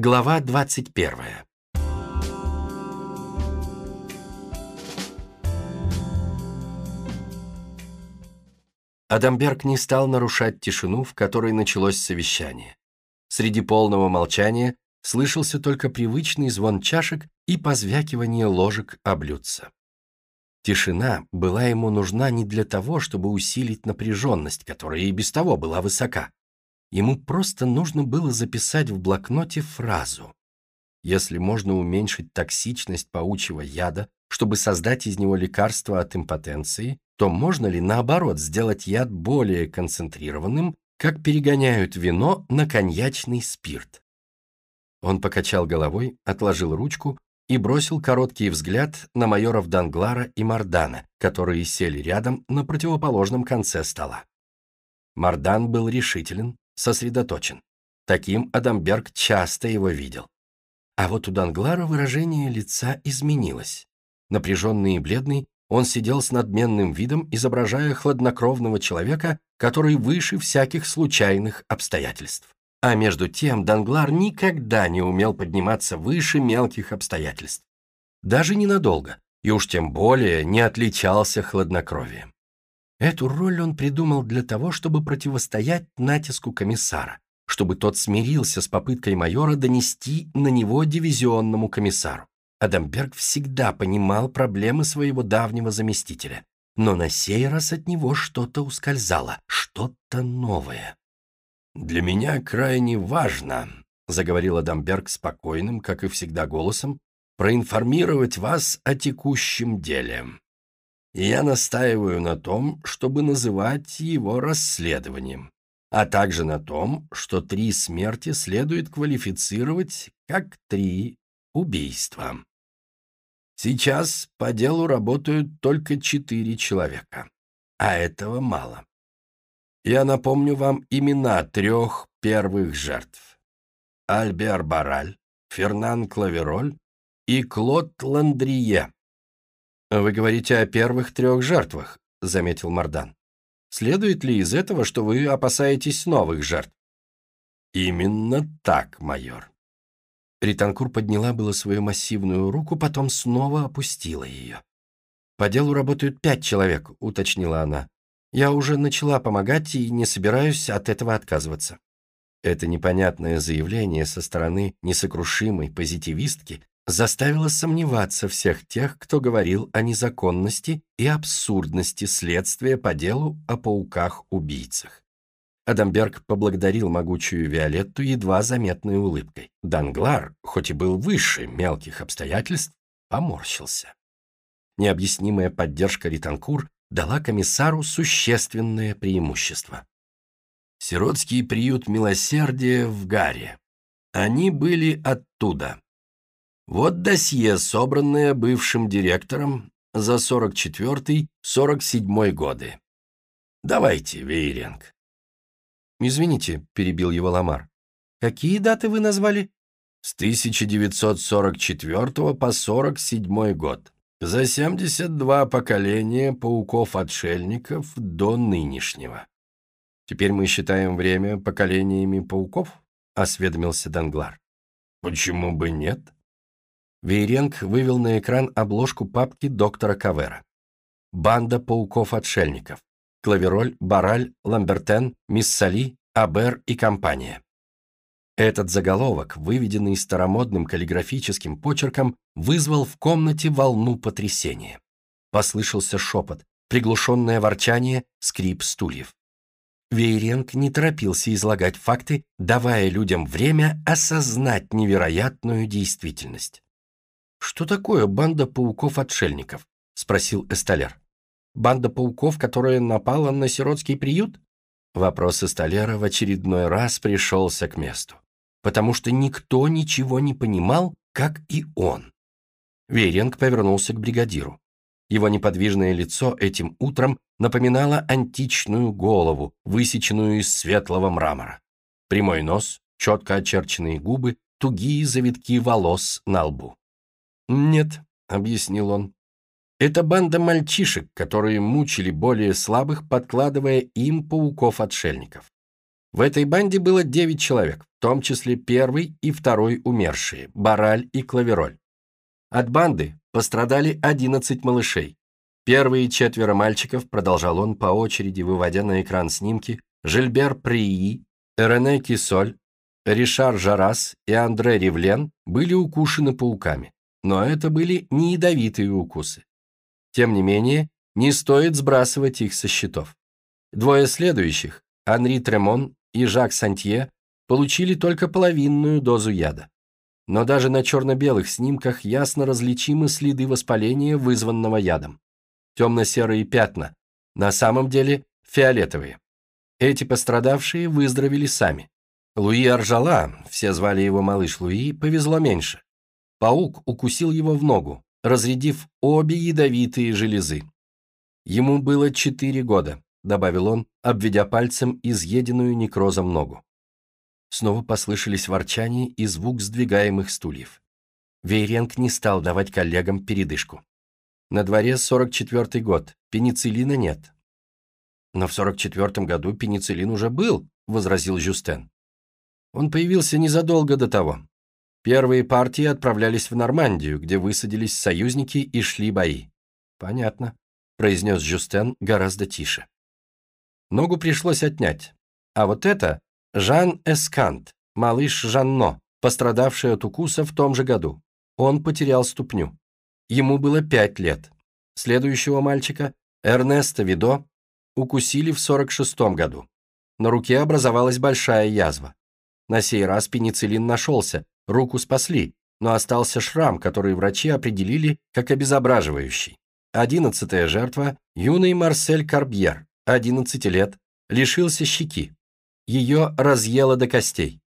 Глава 21. Адамберг не стал нарушать тишину, в которой началось совещание. Среди полного молчания слышался только привычный звон чашек и позвякивание ложек о блюдце. Тишина была ему нужна не для того, чтобы усилить напряженность, которая и без того была высока. Ему просто нужно было записать в блокноте фразу. Если можно уменьшить токсичность паучьего яда, чтобы создать из него лекарство от импотенции, то можно ли, наоборот, сделать яд более концентрированным, как перегоняют вино на коньячный спирт? Он покачал головой, отложил ручку и бросил короткий взгляд на майоров Данглара и Мардана, которые сели рядом на противоположном конце стола. Мардан был решителен, сосредоточен. Таким Адамберг часто его видел. А вот у Данглара выражение лица изменилось. Напряженный и бледный, он сидел с надменным видом, изображая хладнокровного человека, который выше всяких случайных обстоятельств. А между тем Данглар никогда не умел подниматься выше мелких обстоятельств. Даже ненадолго, и уж тем более не отличался хладнокровием. Эту роль он придумал для того, чтобы противостоять натиску комиссара, чтобы тот смирился с попыткой майора донести на него дивизионному комиссару. Адамберг всегда понимал проблемы своего давнего заместителя, но на сей раз от него что-то ускользало, что-то новое. «Для меня крайне важно», — заговорил Адамберг спокойным, как и всегда голосом, «проинформировать вас о текущем деле. Я настаиваю на том, чтобы называть его расследованием, а также на том, что три смерти следует квалифицировать как три убийства. Сейчас по делу работают только четыре человека, а этого мало. Я напомню вам имена трех первых жертв. Альбер Бараль, Фернан Клавероль и Клод Ландрие. «Вы говорите о первых трех жертвах», — заметил Мардан. «Следует ли из этого, что вы опасаетесь новых жертв?» «Именно так, майор. Ританкур подняла было свою массивную руку, потом снова опустила ее. «По делу работают пять человек», — уточнила она. «Я уже начала помогать и не собираюсь от этого отказываться». Это непонятное заявление со стороны несокрушимой позитивистки заставило сомневаться всех тех, кто говорил о незаконности и абсурдности следствия по делу о пауках-убийцах. Адамберг поблагодарил могучую Виолетту едва заметной улыбкой. Данглар, хоть и был выше мелких обстоятельств, поморщился. Необъяснимая поддержка Ританкур дала комиссару существенное преимущество. Сиротский приют милосердия в Гаре. Они были оттуда. Вот досье, собранное бывшим директором за 44-47 годы. Давайте, Вейренг. «Извините», — перебил его Ламар. «Какие даты вы назвали?» «С 1944 по 47 год. За 72 поколения пауков-отшельников до нынешнего». «Теперь мы считаем время поколениями пауков?» — осведомился Данглар. «Почему бы нет?» Вейренг вывел на экран обложку папки доктора Кавера. «Банда пауков-отшельников. Клавероль, Бараль, Ламбертен, Миссали, Абер и компания. Этот заголовок, выведенный старомодным каллиграфическим почерком, вызвал в комнате волну потрясения. Послышался шепот, приглушенное ворчание, скрип стульев. Вейренг не торопился излагать факты, давая людям время осознать невероятную действительность. «Что такое банда пауков-отшельников?» — спросил Эсталер. Банда пауков, которая напала на сиротский приют? Вопрос Эсталера в очередной раз пришелся к месту, потому что никто ничего не понимал, как и он. Веринг повернулся к бригадиру. Его неподвижное лицо этим утром напоминало античную голову, высеченную из светлого мрамора. Прямой нос, четко очерченные губы, тугие завитки волос на лбу. «Нет», — объяснил он, это банда мальчишек, которые мучили более слабых, подкладывая им пауков-отшельников. В этой банде было 9 человек, в том числе первый и второй умершие, Бараль и Клавероль. От банды пострадали 11 малышей. Первые четверо мальчиков, продолжал он по очереди, выводя на экран снимки, Жильбер Прии, Рене Кисоль, Ришар Жарас и Андре Ривлен были укушены пауками, но это были не ядовитые укусы. Тем не менее, не стоит сбрасывать их со счетов. Двое следующих, Анри Тремон и Жак Сантье, получили только половинную дозу яда. Но даже на черно-белых снимках ясно различимы следы воспаления, вызванного ядом. Темно-серые пятна, на самом деле фиолетовые. Эти пострадавшие выздоровели сами. Луи Аржала, все звали его малыш Луи, повезло меньше. Паук укусил его в ногу, разрядив обе ядовитые железы. Ему было четыре года, добавил он, обведя пальцем изъеденную некрозом ногу. Снова послышались ворчание и звук сдвигаемых стульев. Вейренг не стал давать коллегам передышку. На дворе 44-й год, пенициллина нет. Но в 44-м году пенициллин уже был, возразил Жюстен. Он появился незадолго до того. Первые партии отправлялись в Нормандию, где высадились союзники и шли бои. Понятно, произнес Жюстен гораздо тише. Ногу пришлось отнять. А вот это Жан Эскант, малыш Жанно, пострадавший от укуса в том же году. Он потерял ступню. Ему было пять лет. Следующего мальчика, Эрнеста Видо, укусили в 46 году. На руке образовалась большая язва. На сей раз пенициллин нашелся, руку спасли, но остался шрам, который врачи определили как обезображивающий. Одиннадцатая жертва – юный Марсель Карбьер, 11 лет, лишился щеки. Ее разъело до костей.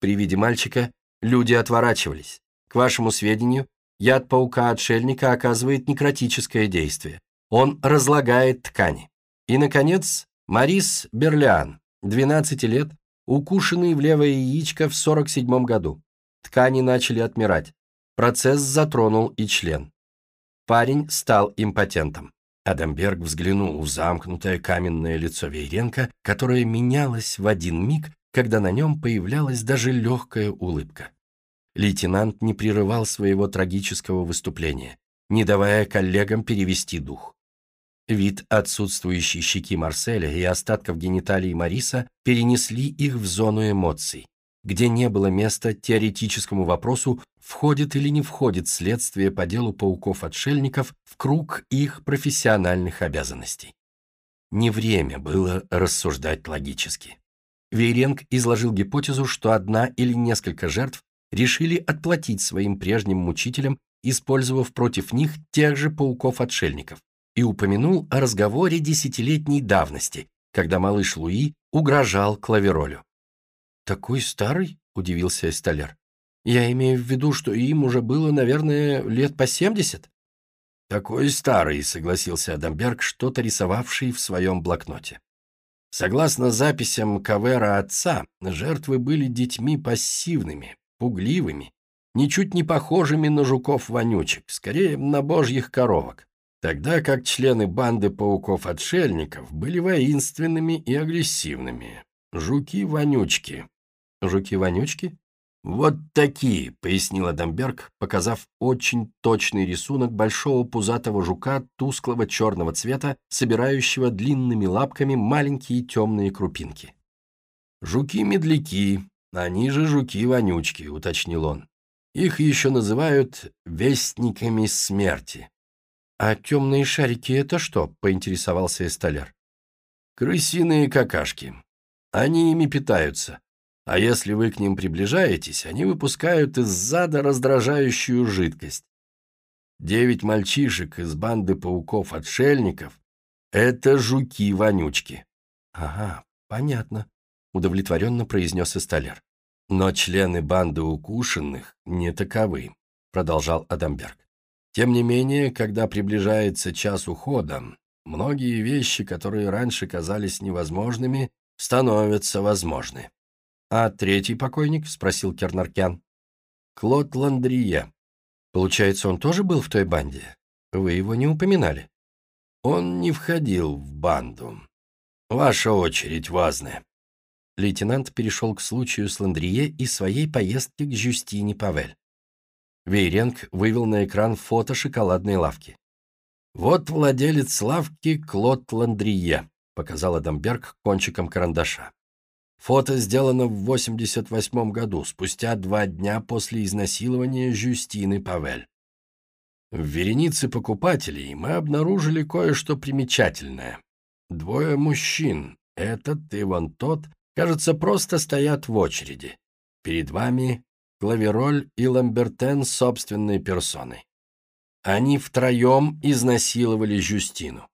При виде мальчика люди отворачивались. К вашему сведению, яд паука-отшельника оказывает некротическое действие. Он разлагает ткани. И, наконец, Марис Берлиан, 12 лет, укушенный в левое яичко в 47 году. Ткани начали отмирать. Процесс затронул и член. Парень стал импотентом. Адамберг взглянул в замкнутое каменное лицо Вейренко, которое менялось в один миг, когда на нем появлялась даже легкая улыбка. Лейтенант не прерывал своего трагического выступления, не давая коллегам перевести дух. Вид отсутствующей щеки Марселя и остатков гениталий Мариса перенесли их в зону эмоций, где не было места теоретическому вопросу, входит или не входит следствие по делу пауков-отшельников в круг их профессиональных обязанностей. Не время было рассуждать логически. Вейренг изложил гипотезу, что одна или несколько жертв решили отплатить своим прежним мучителям, использовав против них тех же пауков-отшельников, и упомянул о разговоре десятилетней давности, когда малыш Луи угрожал клаверолю. «Такой старый?» – удивился Эсталер. «Я имею в виду, что им уже было, наверное, лет по семьдесят». «Такой старый», — согласился Адамберг, что-то рисовавший в своем блокноте. Согласно записям Кавера отца, жертвы были детьми пассивными, пугливыми, ничуть не похожими на жуков-вонючек, скорее на божьих коровок, тогда как члены банды пауков-отшельников были воинственными и агрессивными. Жуки-вонючки, Жуки-вонючки? Вот такие, пояснил Адамберг, показав очень точный рисунок большого пузатого жука тусклого черного цвета, собирающего длинными лапками маленькие темные крупинки. Жуки-медляки, они же жуки-вонючки, уточнил он. Их еще называют вестниками смерти. А темные шарики это что? поинтересовался Эстоляр. Крысиные какашки. Они ими питаются. А если вы к ним приближаетесь, они выпускают из зада раздражающую жидкость. Девять мальчишек из банды пауков-отшельников — это жуки-вонючки. — Ага, понятно, — удовлетворенно произнес Эсталер. — Но члены банды укушенных не таковы, — продолжал Адамберг. Тем не менее, когда приближается час ухода, многие вещи, которые раньше казались невозможными, становятся возможны. «А третий покойник?» — спросил Кернаркян. «Клод Ландрие. Получается, он тоже был в той банде? Вы его не упоминали?» «Он не входил в банду. Ваша очередь, Вазне». лейтенант перешел к случаю с Ландрие и своей поездки к Жюстине Павель. Вейренг вывел на экран фото шоколадной лавки. «Вот владелец лавки Клод Ландрие», — показал Адамберг кончиком карандаша. Фото сделано в 88 году, спустя два дня после изнасилования Жюстины Павель. В веренице покупателей мы обнаружили кое-что примечательное. Двое мужчин, этот и вон тот, кажется, просто стоят в очереди. Перед вами Клавероль и Ламбертен собственной персоной. Они втроем изнасиловали Жюстину.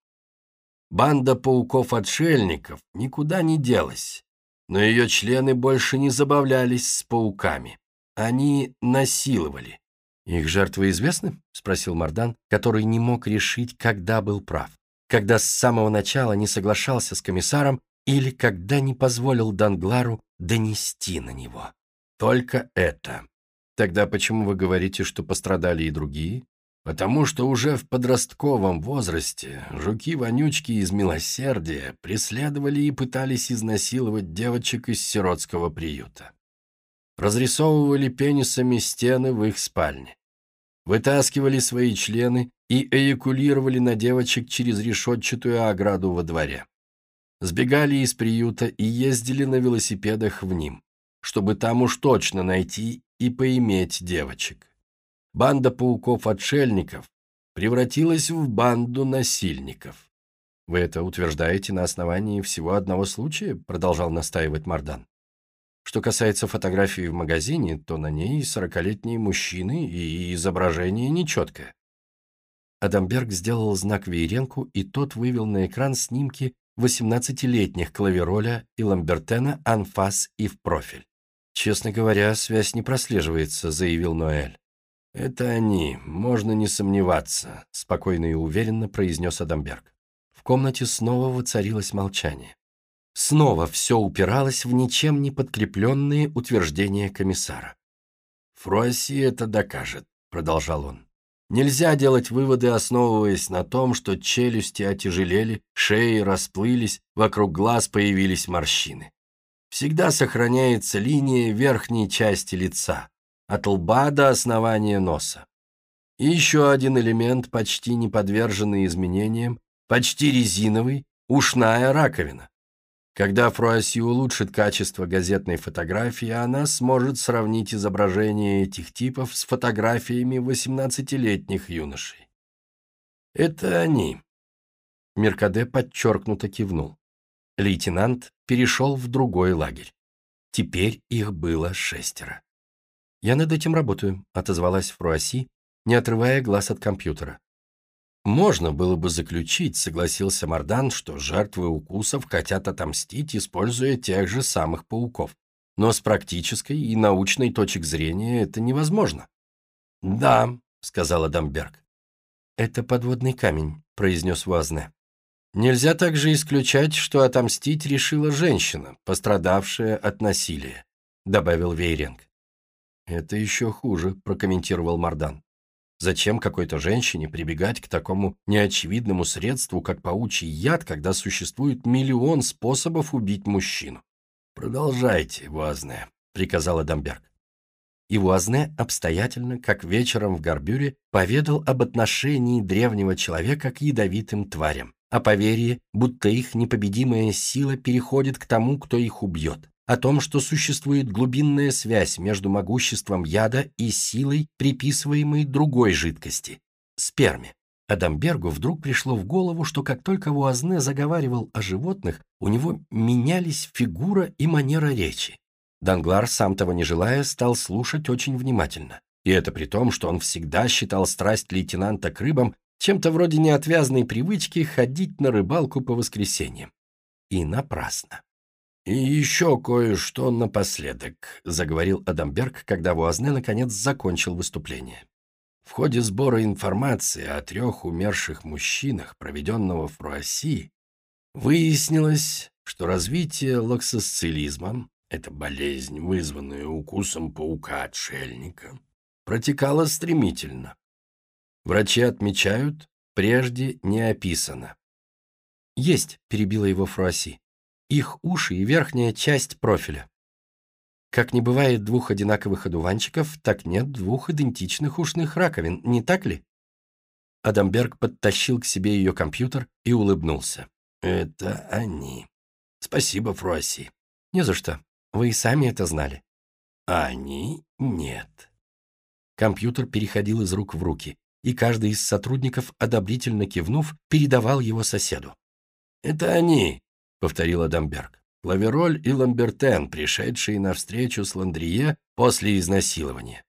Банда пауков-отшельников никуда не делась, но ее члены больше не забавлялись с пауками. Они насиловали. «Их жертвы известны?» — спросил Мардан, который не мог решить, когда был прав. Когда с самого начала не соглашался с комиссаром или когда не позволил Данглару донести на него. Только это. Тогда почему вы говорите, что пострадали и другие? Потому что уже в подростковом возрасте жуки-вонючки из милосердия преследовали и пытались изнасиловать девочек из сиротского приюта. Разрисовывали пенисами стены в их спальне. Вытаскивали свои члены и эякулировали на девочек через решетчатую ограду во дворе. Сбегали из приюта и ездили на велосипедах в ним, чтобы там уж точно найти и поиметь девочек банда пауков-отшельников превратилась в банду насильников. «Вы это утверждаете на основании всего одного случая?» — продолжал настаивать Мардан. Что касается фотографии в магазине, то на ней сорокалетние мужчины и изображение нечеткое. Адамберг сделал знак Вейренку, и тот вывел на экран снимки 18-летних Клавероля и Ламбертена анфас и в профиль. «Честно говоря, связь не прослеживается», — заявил Ноэль. «Это они, можно не сомневаться», — спокойно и уверенно произнес Адамберг. В комнате снова воцарилось молчание. Снова все упиралось в ничем не подкрепленные утверждения комиссара. «Фруасси это докажет», — продолжал он. «Нельзя делать выводы, основываясь на том, что челюсти отяжелели, шеи расплылись, вокруг глаз появились морщины. Всегда сохраняется линия верхней части лица, от лба до основания носа. И еще один элемент, почти не подверженный изменениям, почти резиновый, ушная раковина. Когда Фруасси улучшит качество газетной фотографии, она сможет сравнить изображения этих типов с фотографиями 18-летних юношей. Это они. Меркаде подчеркнуто кивнул. Лейтенант перешел в другой лагерь. Теперь их было шестеро. «Я над этим работаю», — отозвалась Фруаси, не отрывая глаз от компьютера. «Можно было бы заключить», — согласился Мардан, что жертвы укусов хотят отомстить, используя тех же самых пауков. Но с практической и научной точек зрения это невозможно. «Да», — сказал Адамберг. «Это подводный камень», — произнес Вазне. «Нельзя также исключать, что отомстить решила женщина, пострадавшая от насилия», — добавил Вейренг. «Это еще хуже», – прокомментировал Мардан. «Зачем какой-то женщине прибегать к такому неочевидному средству, как паучий яд, когда существует миллион способов убить мужчину?» «Продолжайте, Вуазне», – приказал Адамберг. И Вуазне обстоятельно, как вечером в Горбюре, поведал об отношении древнего человека к ядовитым тварям, о поверье, будто их непобедимая сила переходит к тому, кто их убьет, о том, что существует глубинная связь между могуществом яда и силой, приписываемой другой жидкости – сперме. Адамбергу вдруг пришло в голову, что как только Вуазне заговаривал о животных, у него менялись фигура и манера речи. Данглар, сам того не желая, стал слушать очень внимательно. И это при том, что он всегда считал страсть лейтенанта к рыбам чем-то вроде неотвязной привычки ходить на рыбалку по воскресеньям. И напрасно. «И еще кое-что напоследок», — заговорил Адамберг, когда Вуазне наконец закончил выступление. В ходе сбора информации о трех умерших мужчинах, проведенного в Руасси, выяснилось, что развитие лаксосцилизма — это болезнь, вызванная укусом паука-отшельника, протекало стремительно. Врачи отмечают, прежде не описано. «Есть», — перебила его Фруасси. Их уши и верхняя часть профиля. Как не бывает двух одинаковых одуванчиков, так нет двух идентичных ушных раковин, не так ли? Адамберг подтащил к себе ее компьютер и улыбнулся. «Это они. Спасибо, Фруасси». «Не за что. Вы и сами это знали». «Они? Нет». Компьютер переходил из рук в руки, и каждый из сотрудников, одобрительно кивнув, передавал его соседу. «Это они», — повторил Адамберг. «Клавероль и Ламбертен, пришедшие на встречу с Ландрие после изнасилования».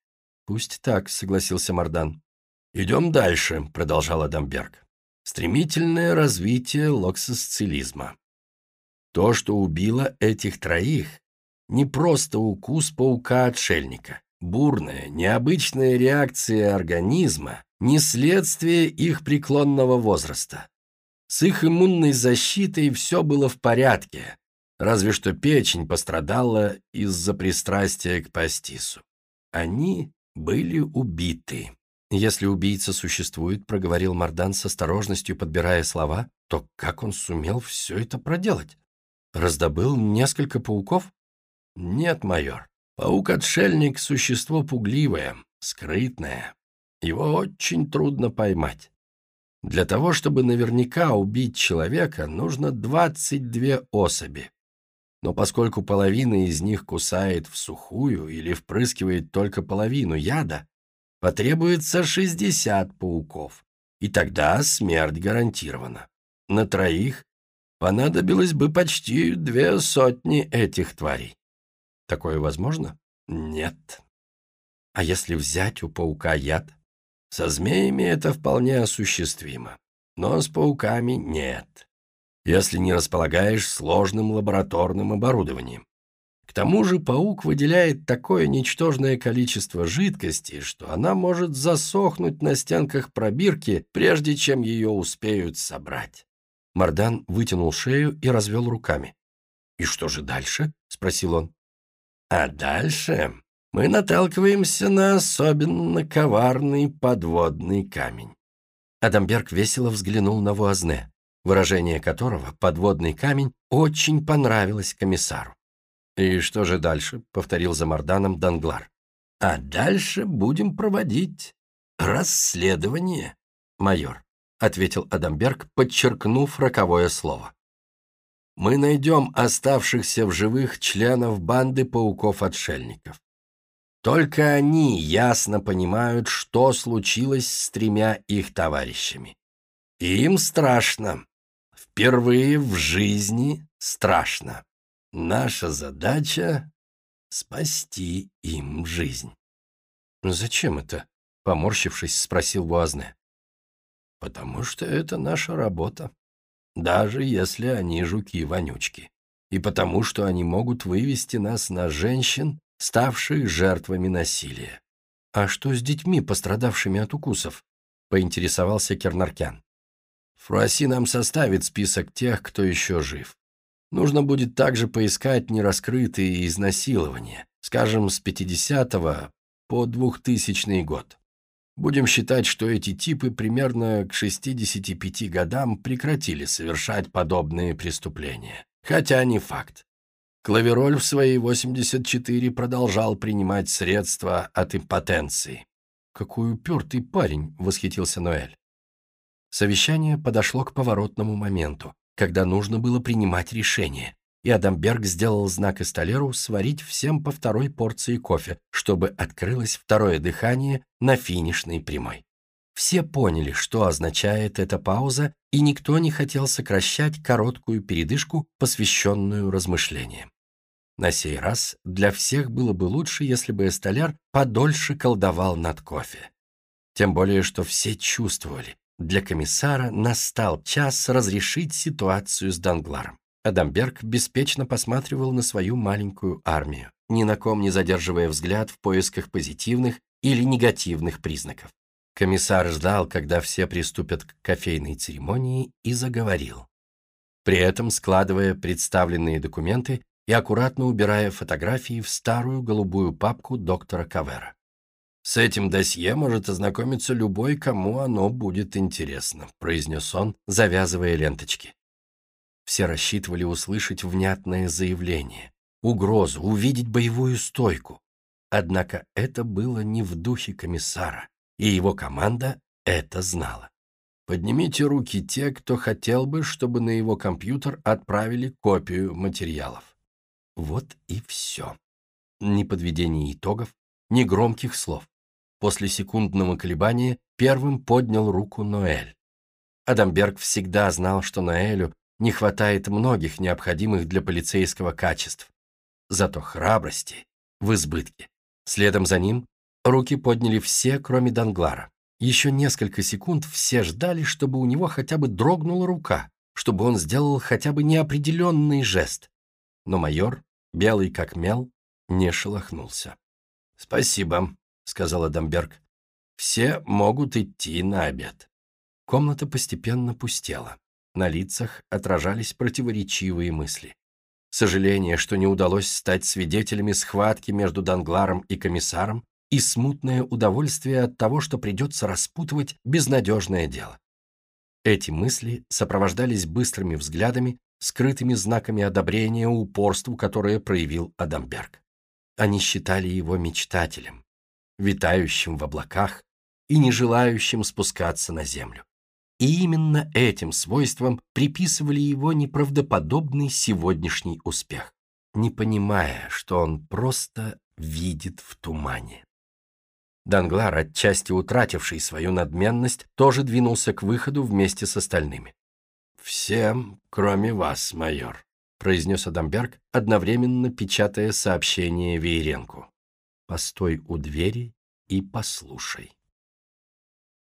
«Пусть так», — согласился Мардан. «Идем дальше», — продолжал Адамберг. «Стремительное развитие локсосцилизма. То, что убило этих троих, не просто укус паука-отшельника. Бурная, необычная реакция организма не следствие их преклонного возраста. С их иммунной защитой все было в порядке, разве что печень пострадала из-за пристрастия к пастису. Они были убиты. «Если убийца существует», — проговорил Мардан с осторожностью, подбирая слова, то как он сумел все это проделать? Раздобыл несколько пауков? Нет, майор. Паук-отшельник — существо пугливое, скрытное. Его очень трудно поймать. Для того, чтобы наверняка убить человека, нужно 22 особи. Но поскольку половина из них кусает в сухую или впрыскивает только половину яда, потребуется 60 пауков, и тогда смерть гарантирована. На троих понадобилось бы почти две сотни этих тварей. Такое возможно? Нет. А если взять у паука яд? Со змеями это вполне осуществимо, но с пауками нет, если не располагаешь сложным лабораторным оборудованием. К тому же паук выделяет такое ничтожное количество жидкости, что она может засохнуть на стенках пробирки, прежде чем ее успеют собрать. Мардан вытянул шею и развел руками. «И что же дальше?» — спросил он. «А дальше мы наталкиваемся на особенно коварный подводный камень». Адамберг весело взглянул на Вуазне, выражение которого «подводный камень» очень понравилось комиссару. «И что же дальше?» — повторил за Марданом Данглар. «А дальше будем проводить расследование, майор», — ответил Адамберг, подчеркнув роковое слово. «Мы найдем оставшихся в живых членов банды пауков-отшельников. Только они ясно понимают, что случилось с тремя их товарищами. Им страшно. Впервые в жизни страшно. Наша задача — спасти им жизнь. «Зачем это?» — поморщившись, спросил Буазне. «Потому что это наша работа, даже если они жуки-вонючки, и потому что они могут вывести нас на женщин, ставших жертвами насилия». «А что с детьми, пострадавшими от укусов?» — поинтересовался Кернаркян. «Фруаси нам составит список тех, кто еще жив. Нужно будет также поискать нераскрытые изнасилования, скажем, с 50 по 2000 год. Будем считать, что эти типы примерно к 65 годам прекратили совершать подобные преступления. Хотя не факт. Клавероль в свои 84 продолжал принимать средства от импотенции. «Какой упертый парень!» — восхитился Ноэль. Совещание подошло к поворотному моменту когда нужно было принимать решение, и Адамберг сделал знак Эсталеру сварить всем по второй порции кофе, чтобы открылось второе дыхание на финишной прямой. Все поняли, что означает эта пауза, и никто не хотел сокращать короткую передышку, посвященную размышлениям. На сей раз для всех было бы лучше, если бы Эстоляр подольше колдовал над кофе. Тем более, что все чувствовали, для комиссара настал час разрешить ситуацию с Дангларом. Адамберг беспечно посматривал на свою маленькую армию, ни на ком не задерживая взгляд в поисках позитивных или негативных признаков. Комиссар ждал, когда все приступят к кофейной церемонии, и заговорил. При этом складывая представленные документы и аккуратно убирая фотографии в старую голубую папку доктора Кавера. «С этим досье может ознакомиться любой, кому оно будет интересно», произнес он, завязывая ленточки. Все рассчитывали услышать внятное заявление, угрозу, увидеть боевую стойку. Однако это было не в духе комиссара, и его команда это знала. Поднимите руки те, кто хотел бы, чтобы на его компьютер отправили копию материалов. Вот и все. Ни подведения итогов, ни громких слов. После секундного колебания первым поднял руку Ноэль. Адамберг всегда знал, что Ноэлю не хватает многих необходимых для полицейского качеств. Зато храбрости в избытке. Следом за ним руки подняли все, кроме Данглара. Еще несколько секунд все ждали, чтобы у него хотя бы дрогнула рука, чтобы он сделал хотя бы неопределенный жест. Но майор, белый как мел, не шелохнулся. «Спасибо», — сказал Адамберг. «Все могут идти на обед». Комната постепенно пустела. На лицах отражались противоречивые мысли. Сожаление, что не удалось стать свидетелями схватки между Дангларом и комиссаром, и смутное удовольствие от того, что придется распутывать безнадежное дело. Эти мысли сопровождались быстрыми взглядами, скрытыми знаками одобрения упорству, которое проявил Адамберг. Они считали его мечтателем, витающим в облаках и не желающим спускаться на землю. И именно этим свойством приписывали его неправдоподобный сегодняшний успех, не понимая, что он просто видит в тумане. Данглар, отчасти утративший свою надменность, тоже двинулся к выходу вместе с остальными. «Всем, кроме вас, майор», — произнес Адамберг, одновременно печатая сообщение Вееренку. «Постой у двери и послушай».